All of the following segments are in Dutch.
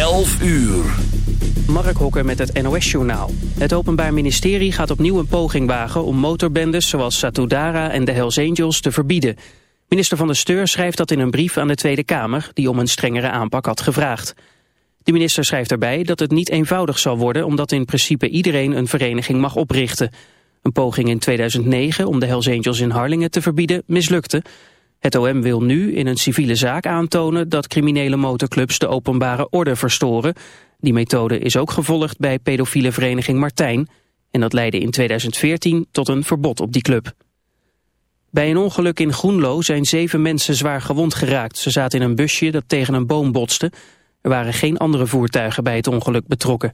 11 uur. Mark Hokker met het NOS-journaal. Het Openbaar Ministerie gaat opnieuw een poging wagen om motorbendes zoals Satudara en de Hells Angels te verbieden. Minister van de Steur schrijft dat in een brief aan de Tweede Kamer, die om een strengere aanpak had gevraagd. De minister schrijft erbij dat het niet eenvoudig zal worden omdat in principe iedereen een vereniging mag oprichten. Een poging in 2009 om de Hells Angels in Harlingen te verbieden mislukte. Het OM wil nu in een civiele zaak aantonen dat criminele motorclubs de openbare orde verstoren. Die methode is ook gevolgd bij pedofiele vereniging Martijn. En dat leidde in 2014 tot een verbod op die club. Bij een ongeluk in Groenlo zijn zeven mensen zwaar gewond geraakt. Ze zaten in een busje dat tegen een boom botste. Er waren geen andere voertuigen bij het ongeluk betrokken.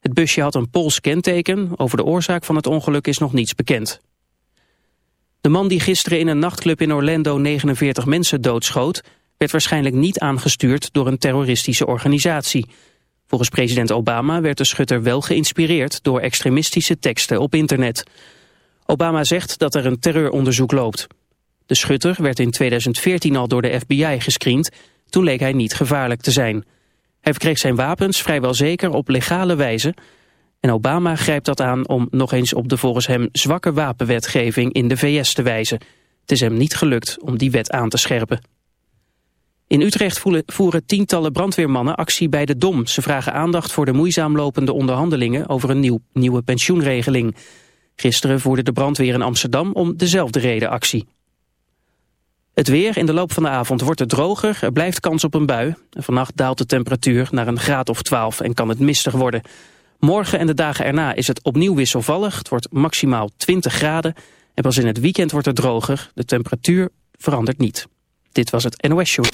Het busje had een Pools kenteken. Over de oorzaak van het ongeluk is nog niets bekend. De man die gisteren in een nachtclub in Orlando 49 mensen doodschoot... werd waarschijnlijk niet aangestuurd door een terroristische organisatie. Volgens president Obama werd de schutter wel geïnspireerd... door extremistische teksten op internet. Obama zegt dat er een terreuronderzoek loopt. De schutter werd in 2014 al door de FBI gescreend. Toen leek hij niet gevaarlijk te zijn. Hij verkreeg zijn wapens vrijwel zeker op legale wijze... En Obama grijpt dat aan om nog eens op de volgens hem zwakke wapenwetgeving in de VS te wijzen. Het is hem niet gelukt om die wet aan te scherpen. In Utrecht voeren tientallen brandweermannen actie bij de Dom. Ze vragen aandacht voor de moeizaam lopende onderhandelingen over een nieuw, nieuwe pensioenregeling. Gisteren voerde de brandweer in Amsterdam om dezelfde reden actie. Het weer in de loop van de avond wordt het droger, er blijft kans op een bui. Vannacht daalt de temperatuur naar een graad of 12 en kan het mistig worden. Morgen en de dagen erna is het opnieuw wisselvallig. Het wordt maximaal 20 graden. En pas in het weekend wordt het droger. De temperatuur verandert niet. Dit was het NOS Show.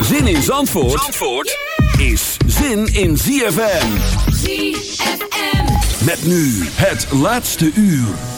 Zin in Zandvoort, Zandvoort is zin in ZFM. ZFM. Met nu het laatste uur.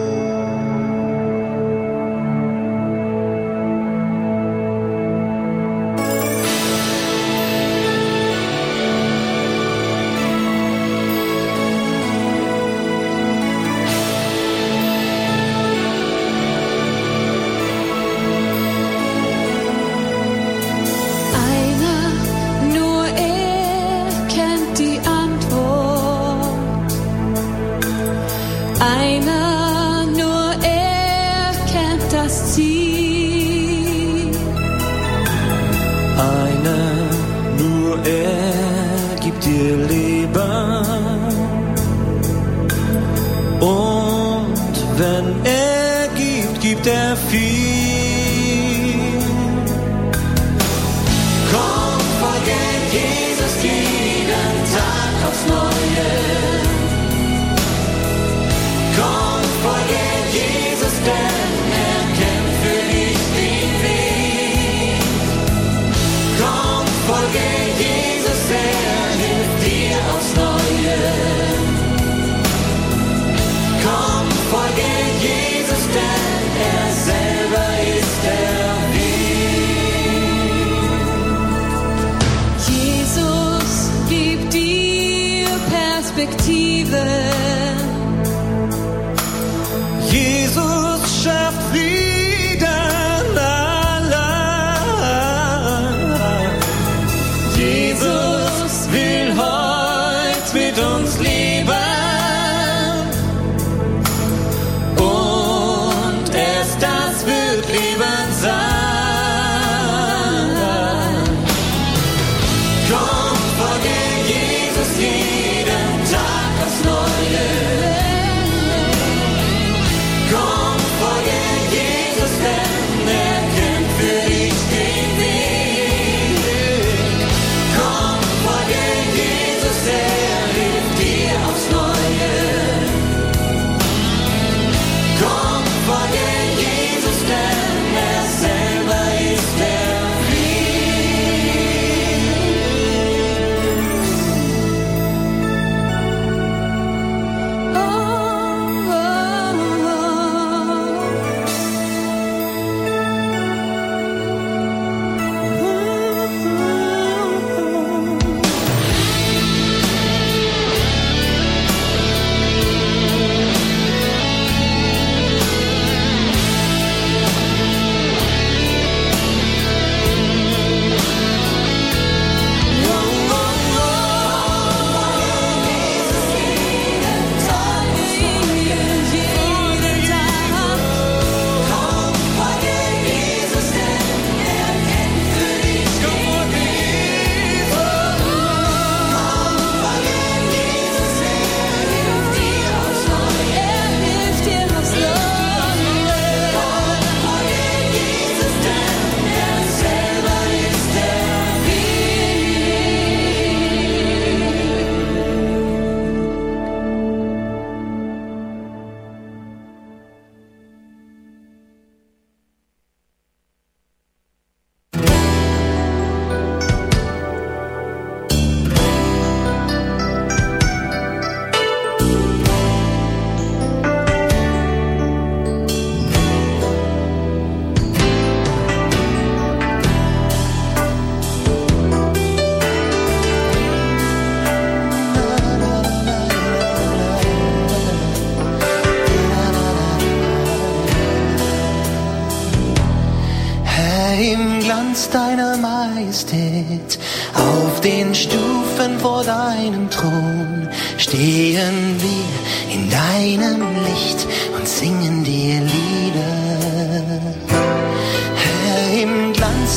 Einer, nur er gibt dir Leben. Und wenn er gibt, gibt er viel. Komm, folge Jesus jeden Tag aufs Neue. Komm, folge Jesus, denn Perspektive.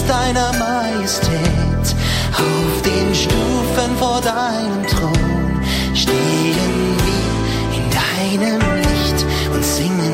Deiner Majestät, auf den Stufen vor deinem Thron stehen wir in deinem Licht und singen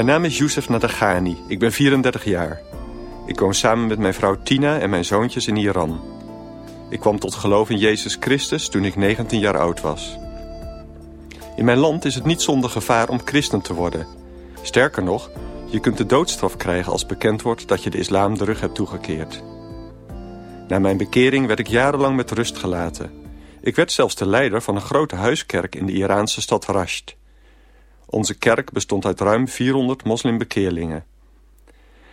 Mijn naam is Youssef Nadagani. Ik ben 34 jaar. Ik woon samen met mijn vrouw Tina en mijn zoontjes in Iran. Ik kwam tot geloof in Jezus Christus toen ik 19 jaar oud was. In mijn land is het niet zonder gevaar om christen te worden. Sterker nog, je kunt de doodstraf krijgen als bekend wordt dat je de islam de rug hebt toegekeerd. Na mijn bekering werd ik jarenlang met rust gelaten. Ik werd zelfs de leider van een grote huiskerk in de Iraanse stad Rasht. Onze kerk bestond uit ruim 400 moslimbekeerlingen.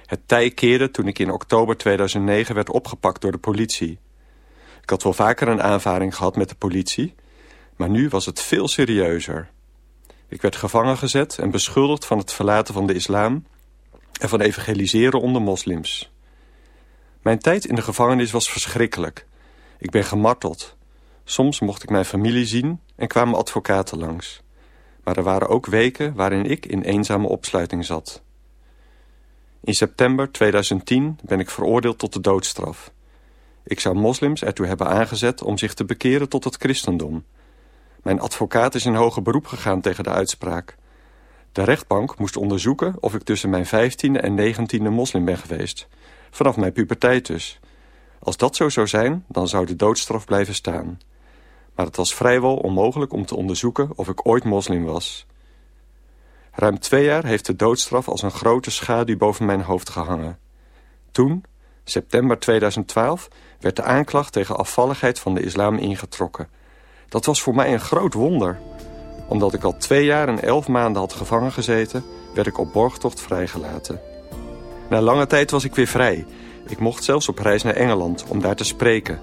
Het tij keerde toen ik in oktober 2009 werd opgepakt door de politie. Ik had wel vaker een aanvaring gehad met de politie, maar nu was het veel serieuzer. Ik werd gevangen gezet en beschuldigd van het verlaten van de islam en van evangeliseren onder moslims. Mijn tijd in de gevangenis was verschrikkelijk. Ik ben gemarteld. Soms mocht ik mijn familie zien en kwamen advocaten langs. Maar er waren ook weken waarin ik in eenzame opsluiting zat. In september 2010 ben ik veroordeeld tot de doodstraf. Ik zou moslims ertoe hebben aangezet om zich te bekeren tot het christendom. Mijn advocaat is in hoger beroep gegaan tegen de uitspraak. De rechtbank moest onderzoeken of ik tussen mijn vijftiende en negentiende moslim ben geweest. Vanaf mijn puberteit dus. Als dat zo zou zijn, dan zou de doodstraf blijven staan. Maar het was vrijwel onmogelijk om te onderzoeken of ik ooit moslim was. Ruim twee jaar heeft de doodstraf als een grote schaduw boven mijn hoofd gehangen. Toen, september 2012, werd de aanklacht tegen afvalligheid van de islam ingetrokken. Dat was voor mij een groot wonder. Omdat ik al twee jaar en elf maanden had gevangen gezeten... werd ik op borgtocht vrijgelaten. Na lange tijd was ik weer vrij. Ik mocht zelfs op reis naar Engeland om daar te spreken.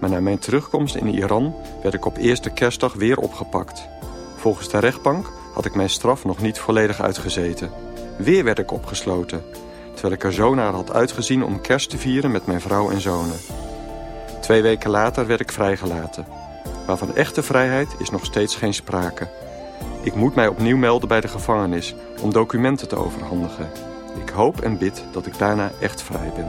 Maar na mijn terugkomst in Iran werd ik op eerste kerstdag weer opgepakt. Volgens de rechtbank had ik mijn straf nog niet volledig uitgezeten. Weer werd ik opgesloten, terwijl ik er zo naar had uitgezien om kerst te vieren met mijn vrouw en zonen. Twee weken later werd ik vrijgelaten. Maar van echte vrijheid is nog steeds geen sprake. Ik moet mij opnieuw melden bij de gevangenis om documenten te overhandigen. Ik hoop en bid dat ik daarna echt vrij ben.